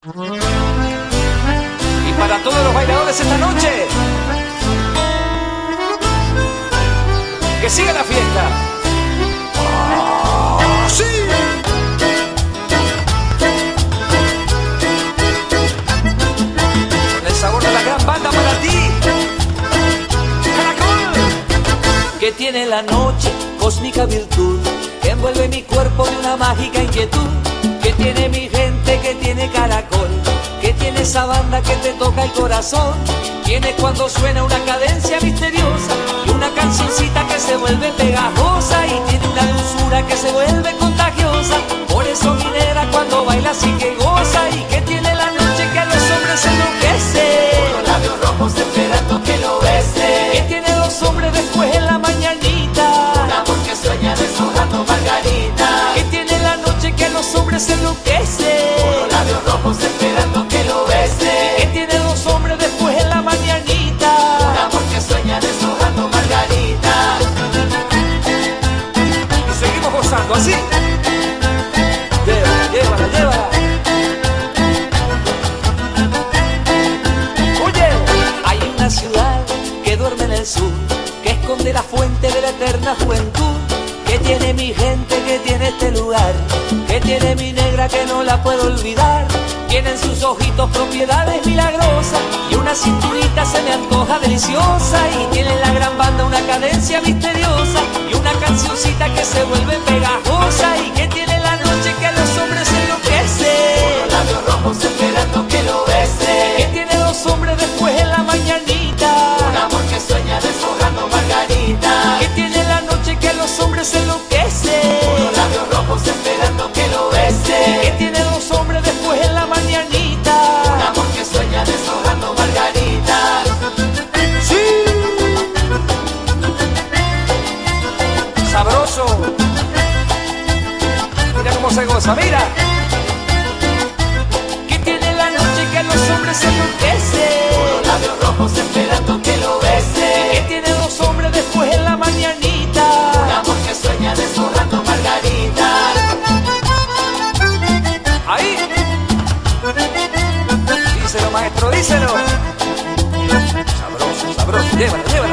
Y para todos los bailadores esta noche, que siga la fiesta. ¡Sí! el sabor de la gran banda para ti. Caracol. Que tiene la noche cósmica virtud que envuelve mi cuerpo de una mágica inquietud. Que tiene mi gente, que tiene caracol. Tiene esa banda que te toca el corazón. Tiene cuando suena una cadencia misteriosa y una cancioncita que se vuelve pegajosa y tiene una dulzura que se vuelve contagiosa. Por eso minera cuando baila así que goza y que tiene la noche que a los hombres enloquece. Con los labios rojos esperando que lo bese. Que tiene dos hombres después en la mañanita. Un amor que sueña deshojando margarita. Que tiene la noche que a los hombres enloquece. Así. Llévala, llévala, llévala. Oye, hay una ciudad que duerme en el sur, que esconde la fuente de la eterna juventud, que tiene mi gente, que tiene este lugar, que tiene mi negra que no la puedo olvidar. Tiene en sus ojitos propiedades milagrosas y una cinturita se me antoja deliciosa y tiene en la gran banda una cadencia misteriosa y una cancioncita que se vuelve pegajosa los hombres enloquece. Con los labios rojos esperando que lo Que bese. tiene dos hombres después en la Un mañanita. amor que sueña deshojando margarita. Sí. Sabroso. Mira cómo se goza, mira. Maestro, díselo. Sabroso, sabroso. Llévala. Así.